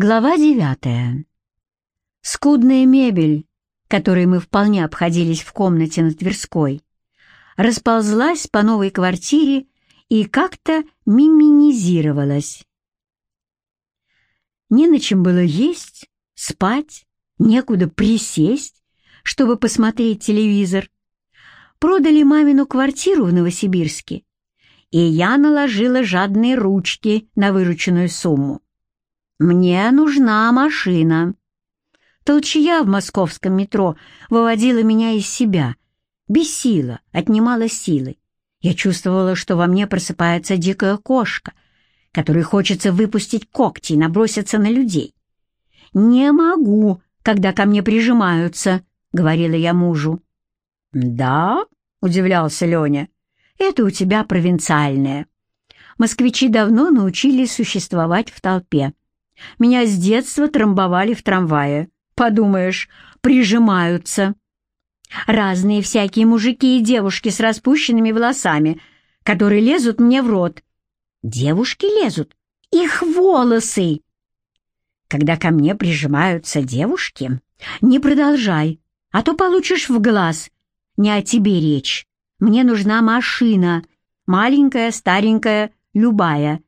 Глава девятая. Скудная мебель, которой мы вполне обходились в комнате на Тверской, расползлась по новой квартире и как-то миминизировалась. Не на чем было есть, спать, некуда присесть, чтобы посмотреть телевизор. Продали мамину квартиру в Новосибирске, и я наложила жадные ручки на вырученную сумму. Мне нужна машина. Толчья в московском метро выводила меня из себя, бесила, отнимала силы. Я чувствовала, что во мне просыпается дикая кошка, которой хочется выпустить когти и наброситься на людей. «Не могу, когда ко мне прижимаются», — говорила я мужу. «Да?» — удивлялся Леня. «Это у тебя провинциальное. Москвичи давно научились существовать в толпе. Меня с детства трамбовали в трамвае. Подумаешь, прижимаются. Разные всякие мужики и девушки с распущенными волосами, которые лезут мне в рот. Девушки лезут. Их волосы. Когда ко мне прижимаются девушки, не продолжай, а то получишь в глаз. Не о тебе речь. Мне нужна машина. Маленькая, старенькая, любая.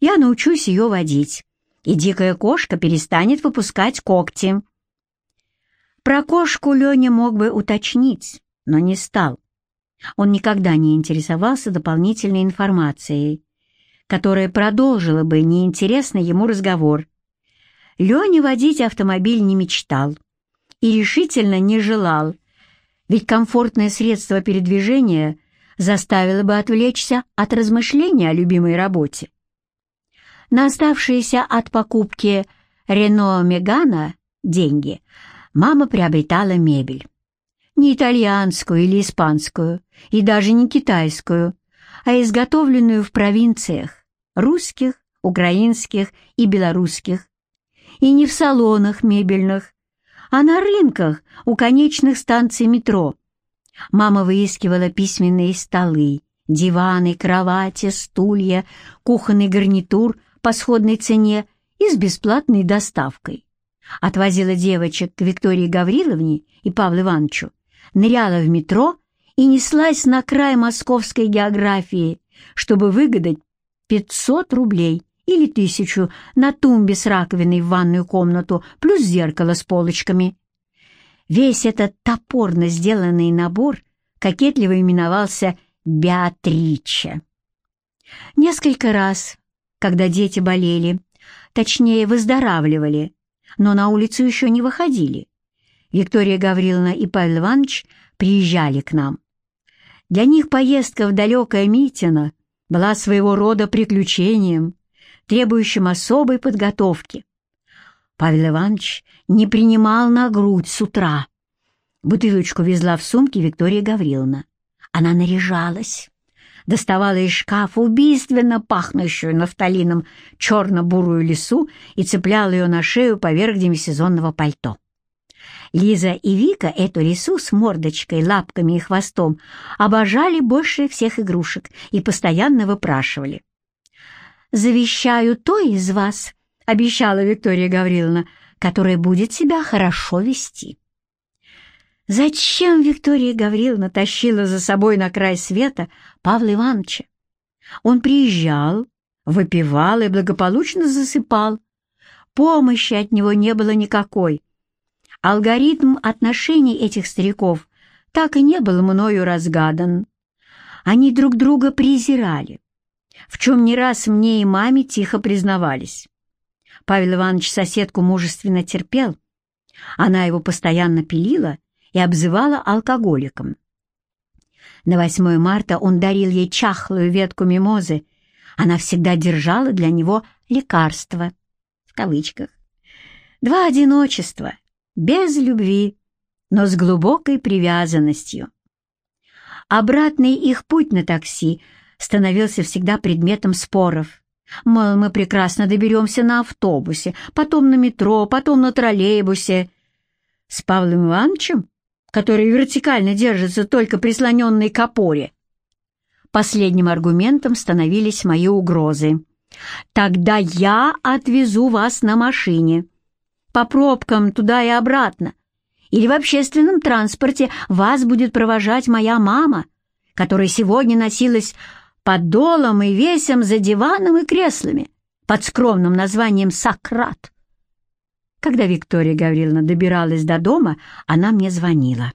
Я научусь ее водить и дикая кошка перестанет выпускать когти. Про кошку Леня мог бы уточнить, но не стал. Он никогда не интересовался дополнительной информацией, которая продолжила бы неинтересный ему разговор. Леня водить автомобиль не мечтал и решительно не желал, ведь комфортное средство передвижения заставило бы отвлечься от размышления о любимой работе. На оставшиеся от покупки Рено Мегана деньги мама приобретала мебель. Не итальянскую или испанскую, и даже не китайскую, а изготовленную в провинциях, русских, украинских и белорусских, и не в салонах мебельных, а на рынках у конечных станций метро. Мама выискивала письменные столы, диваны, кровати, стулья, кухонный гарнитур по сходной цене и с бесплатной доставкой. Отвозила девочек к Виктории Гавриловне и Павлу Ивановичу, ныряла в метро и неслась на край московской географии, чтобы выгадать 500 рублей или тысячу на тумбе с раковиной в ванную комнату плюс зеркало с полочками. Весь этот топорно сделанный набор кокетливо именовался «Беатриче». Несколько раз когда дети болели, точнее, выздоравливали, но на улицу еще не выходили. Виктория Гавриловна и Павел Иванович приезжали к нам. Для них поездка в далекое Митино была своего рода приключением, требующим особой подготовки. Павел Иванович не принимал на грудь с утра. Бутылочку везла в сумке Виктория Гавриловна. Она наряжалась доставала из шкафа убийственно пахнущую нафталином черно-бурую лису и цепляла ее на шею поверх демисезонного пальто. Лиза и Вика эту лису с мордочкой, лапками и хвостом обожали больше всех игрушек и постоянно выпрашивали. «Завещаю то из вас», — обещала Виктория Гавриловна, «которая будет себя хорошо вести». Зачем Виктория Гавриловна тащила за собой на край света Павла Ивановича? Он приезжал, выпивал и благополучно засыпал. Помощи от него не было никакой. Алгоритм отношений этих стариков так и не был мною разгадан. Они друг друга презирали, в чем не раз мне и маме тихо признавались. Павел Иванович соседку мужественно терпел, она его постоянно пилила и обзывала алкоголиком. На 8 марта он дарил ей чахлую ветку мимозы. Она всегда держала для него «лекарство» в кавычках. Два одиночества, без любви, но с глубокой привязанностью. Обратный их путь на такси становился всегда предметом споров. Мол, мы прекрасно доберемся на автобусе, потом на метро, потом на троллейбусе. С Павлом Ивановичем который вертикально держится только прислоненной к опоре. Последним аргументом становились мои угрозы. Тогда я отвезу вас на машине. По пробкам туда и обратно. Или в общественном транспорте вас будет провожать моя мама, которая сегодня носилась под долом и весом за диваном и креслами под скромным названием «Сократ». Когда Виктория Гавриловна добиралась до дома, она мне звонила.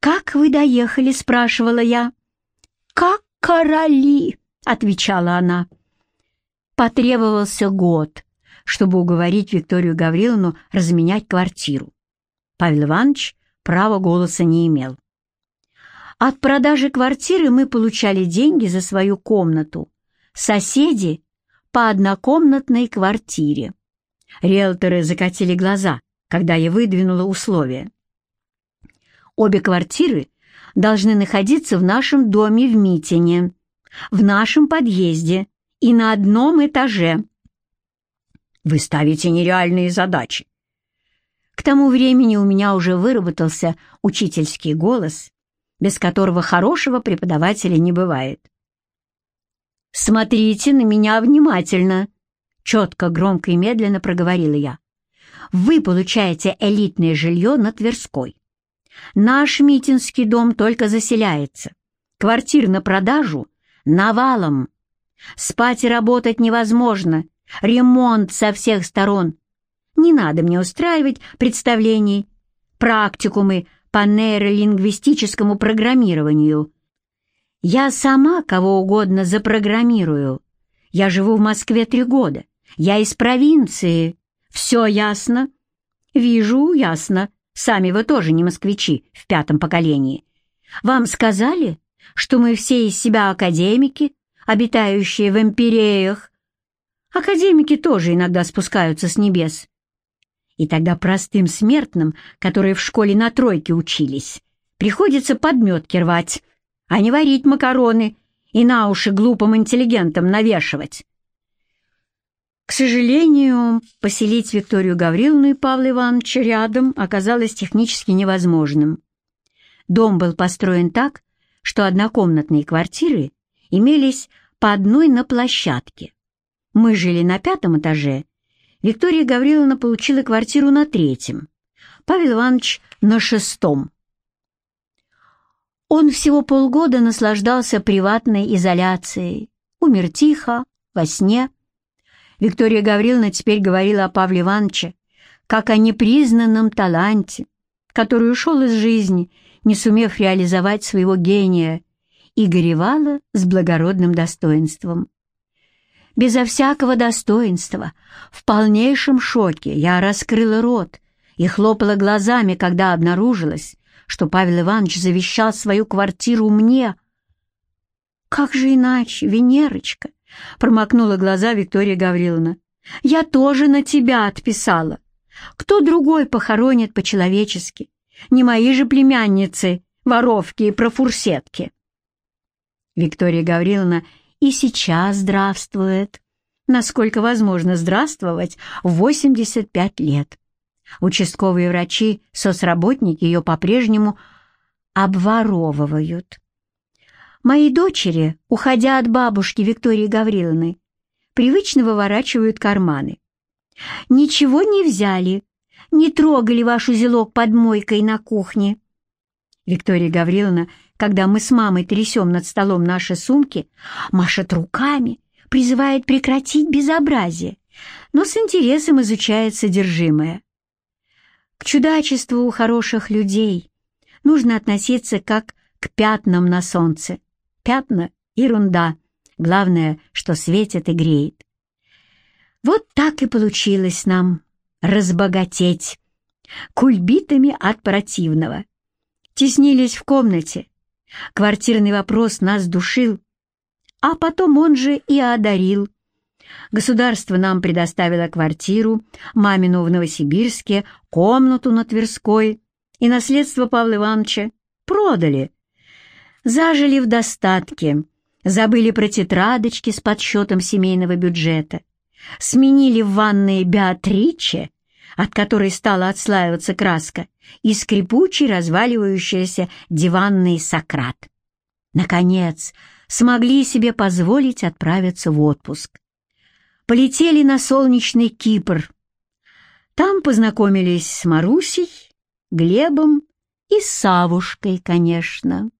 «Как вы доехали?» — спрашивала я. «Как короли!» — отвечала она. Потребовался год, чтобы уговорить Викторию Гавриловну разменять квартиру. Павел Иванович права голоса не имел. От продажи квартиры мы получали деньги за свою комнату. Соседи — по однокомнатной квартире. Риэлторы закатили глаза, когда я выдвинула условия. Обе квартиры должны находиться в нашем доме в Митине, в нашем подъезде и на одном этаже. Вы ставите нереальные задачи. К тому времени у меня уже выработался учительский голос, без которого хорошего преподавателя не бывает. «Смотрите на меня внимательно», — четко, громко и медленно проговорила я. «Вы получаете элитное жилье на Тверской. Наш Митинский дом только заселяется. Квартир на продажу навалом. Спать и работать невозможно. Ремонт со всех сторон. Не надо мне устраивать представлений, практикумы по нейролингвистическому программированию. Я сама кого угодно запрограммирую. Я живу в Москве три года. Я из провинции. Все ясно? Вижу, ясно. Сами вы тоже не москвичи в пятом поколении. Вам сказали, что мы все из себя академики, обитающие в империях. Академики тоже иногда спускаются с небес. И тогда простым смертным, которые в школе на тройке учились, приходится подметки рвать, а не варить макароны и на уши глупым интеллигентам навешивать. К сожалению, поселить Викторию Гавриловну и Павла Ивановича рядом оказалось технически невозможным. Дом был построен так, что однокомнатные квартиры имелись по одной на площадке. Мы жили на пятом этаже, Виктория Гавриловна получила квартиру на третьем, Павел Иванович на шестом. Он всего полгода наслаждался приватной изоляцией, умер тихо, во сне, Виктория Гавриловна теперь говорила о Павле Ивановиче как о непризнанном таланте, который ушел из жизни, не сумев реализовать своего гения, и горевала с благородным достоинством. Безо всякого достоинства, в полнейшем шоке, я раскрыла рот и хлопала глазами, когда обнаружилось, что Павел Иванович завещал свою квартиру мне. Как же иначе, Венерочка? Промокнула глаза Виктория Гавриловна. «Я тоже на тебя отписала. Кто другой похоронит по-человечески? Не мои же племянницы, воровки и профурсетки». Виктория Гавриловна и сейчас здравствует, насколько возможно здравствовать в 85 лет. Участковые врачи, соцработники ее по-прежнему обворовывают. Мои дочери, уходя от бабушки Виктории Гавриловны, привычно выворачивают карманы. Ничего не взяли, не трогали ваш узелок под мойкой на кухне. Виктория Гавриловна, когда мы с мамой трясем над столом наши сумки, машет руками, призывает прекратить безобразие, но с интересом изучает содержимое. К чудачеству хороших людей нужно относиться как к пятнам на солнце. Пятна — ерунда. Главное, что светит и греет. Вот так и получилось нам разбогатеть. Кульбитами от противного. Теснились в комнате. Квартирный вопрос нас душил. А потом он же и одарил. Государство нам предоставило квартиру, мамину в Новосибирске, комнату на Тверской и наследство Павла Ивановича продали зажили в достатке, забыли про тетрадочки с подсчетом семейного бюджета, сменили в ванной Беатриче, от которой стала отслаиваться краска, и скрипучий разваливающийся диванный Сократ. Наконец, смогли себе позволить отправиться в отпуск. полетели на солнечный Кипр. Там познакомились с Марусей, Глебом и Савушкой, конечно.